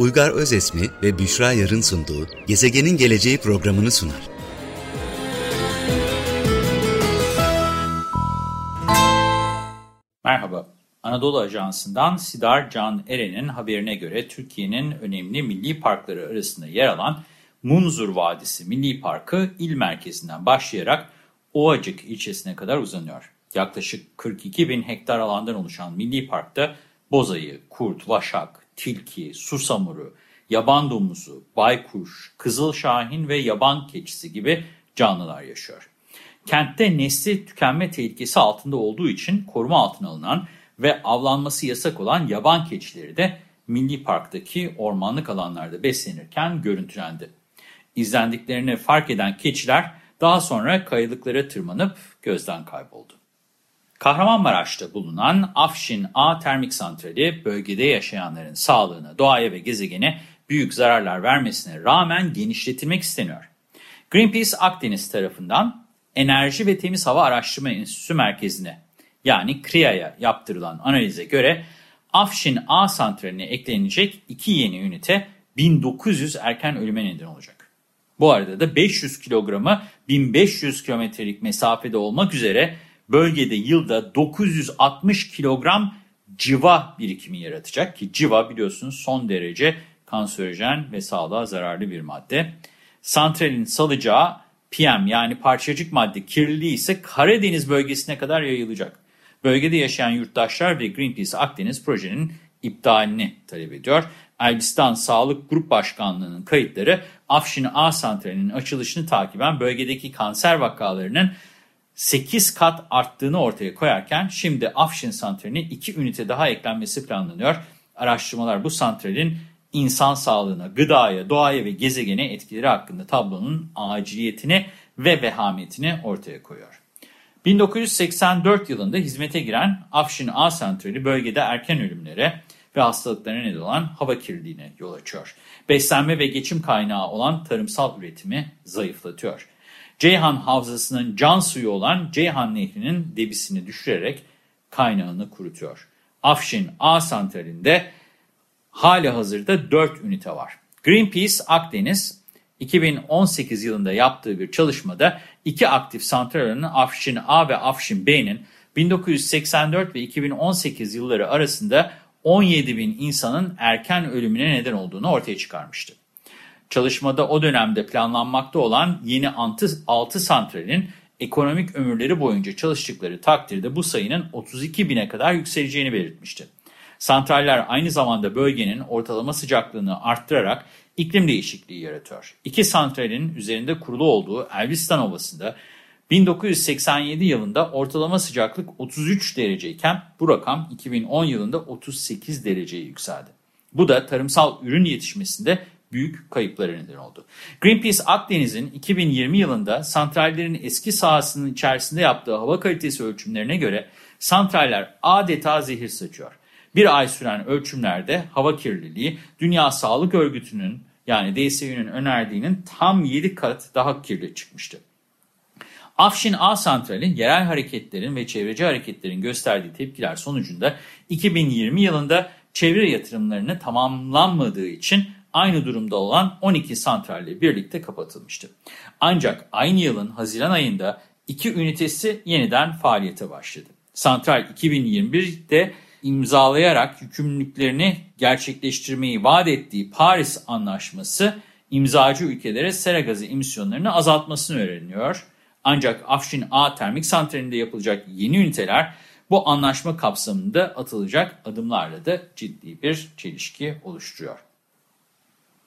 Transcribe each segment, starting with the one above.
Uygar Özesmi ve Büşra Yarın sunduğu Gezegenin Geleceği programını sunar. Merhaba. Anadolu Ajansı'ndan Sidar Can Eren'in haberine göre Türkiye'nin önemli milli parkları arasında yer alan Munzur Vadisi Milli Parkı il merkezinden başlayarak Ovacık ilçesine kadar uzanıyor. Yaklaşık 42 bin hektar alandan oluşan milli parkta bozayı, kurt, vaşak, tilki, susamuru, yaban domuzu, baykuş, kızıl şahin ve yaban keçisi gibi canlılar yaşıyor. Kentte nesli tükenme tehlikesi altında olduğu için koruma altına alınan ve avlanması yasak olan yaban keçileri de milli parktaki ormanlık alanlarda beslenirken görüntülendi. İzlendiklerini fark eden keçiler daha sonra kayalıklara tırmanıp gözden kayboldu. Kahramanmaraş'ta bulunan Afşin A Termik Santrali bölgede yaşayanların sağlığına, doğaya ve gezegene büyük zararlar vermesine rağmen genişletilmek isteniyor. Greenpeace Akdeniz tarafından Enerji ve Temiz Hava Araştırma Enstitüsü Merkezi'ne yani KRİA'ya yaptırılan analize göre Afşin A santraline eklenecek iki yeni ünite 1900 erken ölüme neden olacak. Bu arada da 500 kilogramı 1500 kilometrelik mesafede olmak üzere bölgede yılda 960 kilogram civa birikimi yaratacak ki civa biliyorsunuz son derece kanserojen ve sağlığa zararlı bir madde. Santralin salacağı PM yani parçacık madde kirliliği ise Karadeniz bölgesine kadar yayılacak. Bölgede yaşayan yurttaşlar ve Greenpeace Akdeniz projenin iptalini talep ediyor. Elbistan Sağlık Grup Başkanlığı'nın kayıtları Afşin A santralinin açılışını takiben bölgedeki kanser vakalarının 8 kat arttığını ortaya koyarken şimdi Afşin santraline 2 ünite daha eklenmesi planlanıyor. Araştırmalar bu santralin insan sağlığına, gıdaya, doğaya ve gezegene etkileri hakkında tablonun aciliyetini ve vehametini ortaya koyuyor. 1984 yılında hizmete giren Afşin A santrali bölgede erken ölümlere ve hastalıklara neden olan hava kirliliğine yol açıyor. Beslenme ve geçim kaynağı olan tarımsal üretimi zayıflatıyor. Ceyhan Havzası'nın can suyu olan Ceyhan Nehri'nin debisini düşürerek kaynağını kurutuyor. Afşin A santralinde hali hazırda 4 ünite var. Greenpeace Akdeniz 2018 yılında yaptığı bir çalışmada iki aktif santralinin Afşin A ve Afşin B'nin 1984 ve 2018 yılları arasında 17 bin insanın erken ölümüne neden olduğunu ortaya çıkarmıştı. Çalışmada o dönemde planlanmakta olan yeni 6 santralin ekonomik ömürleri boyunca çalıştıkları takdirde bu sayının 32 bine kadar yükseleceğini belirtmişti. Santraller aynı zamanda bölgenin ortalama sıcaklığını arttırarak iklim değişikliği yaratıyor. İki santralin üzerinde kurulu olduğu Elbistan Ovası'nda 1987 yılında ortalama sıcaklık 33 dereceyken bu rakam 2010 yılında 38 dereceye yükseldi. Bu da tarımsal ürün yetişmesinde büyük kayıplara neden oldu. Greenpeace Akdeniz'in 2020 yılında santrallerin eski sahasının içerisinde yaptığı hava kalitesi ölçümlerine göre santraller adeta zehir saçıyor. Bir ay süren ölçümlerde hava kirliliği Dünya Sağlık Örgütü'nün yani DSÜ'nün önerdiğinin tam 7 kat daha kirli çıkmıştı. Afşin A Santrali yerel hareketlerin ve çevreci hareketlerin gösterdiği tepkiler sonucunda 2020 yılında çevre yatırımlarını tamamlanmadığı için aynı durumda olan 12 santralle birlikte kapatılmıştı. Ancak aynı yılın Haziran ayında iki ünitesi yeniden faaliyete başladı. Santral 2021'de imzalayarak yükümlülüklerini gerçekleştirmeyi vaat ettiği Paris Anlaşması imzacı ülkelere sera gazı emisyonlarını azaltmasını öğreniyor. Ancak Afşin A termik santralinde yapılacak yeni üniteler bu anlaşma kapsamında atılacak adımlarla da ciddi bir çelişki oluşturuyor.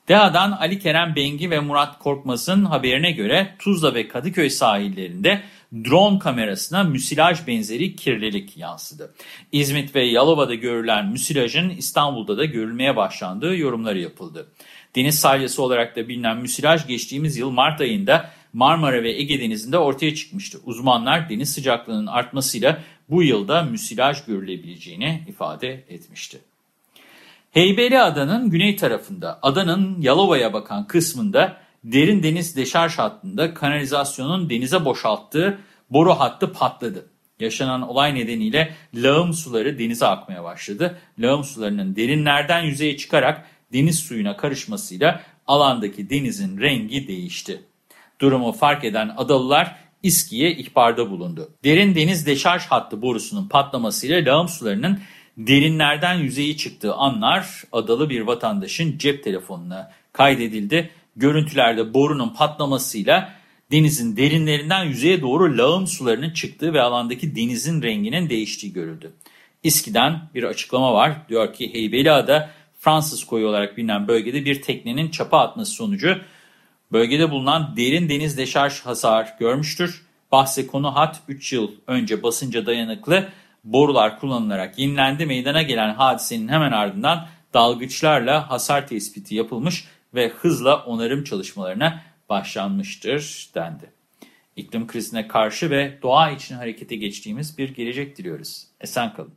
DEHA'dan Ali Kerem Bengi ve Murat Korkmaz'ın haberine göre Tuzla ve Kadıköy sahillerinde drone kamerasına müsilaj benzeri kirlilik yansıdı. İzmit ve Yalova'da görülen müsilajın İstanbul'da da görülmeye başlandığı yorumları yapıldı. Deniz salyası olarak da bilinen müsilaj geçtiğimiz yıl Mart ayında Marmara ve Ege Denizi'nde ortaya çıkmıştı. Uzmanlar deniz sıcaklığının artmasıyla bu yılda müsilaj görülebileceğini ifade etmişti. Heybeli Adanın güney tarafında, adanın Yalova'ya bakan kısmında derin deniz deşarj hattında kanalizasyonun denize boşalttığı boru hattı patladı. Yaşanan olay nedeniyle lağım suları denize akmaya başladı. Lağım sularının derinlerden yüzeye çıkarak deniz suyuna karışmasıyla alandaki denizin rengi değişti. Durumu fark eden adalılar İSKİ'ye ihbarda bulundu. Derin deniz deşarj hattı borusunun patlamasıyla lağım sularının derinlerden yüzeyi çıktığı anlar adalı bir vatandaşın cep telefonuna kaydedildi. Görüntülerde borunun patlamasıyla denizin derinlerinden yüzeye doğru lağım sularının çıktığı ve alandaki denizin renginin değiştiği görüldü. İSKİ'den bir açıklama var. Diyor ki Heybeliada Fransız koyu olarak bilinen bölgede bir teknenin çapa atması sonucu bölgede bulunan derin deniz deşarj hasar görmüştür. Bahse konu hat 3 yıl önce basınca dayanıklı borular kullanılarak yenilendi. Meydana gelen hadisenin hemen ardından dalgıçlarla hasar tespiti yapılmış ve hızla onarım çalışmalarına başlanmıştır dendi. İklim krizine karşı ve doğa için harekete geçtiğimiz bir gelecek diliyoruz. Esen kalın.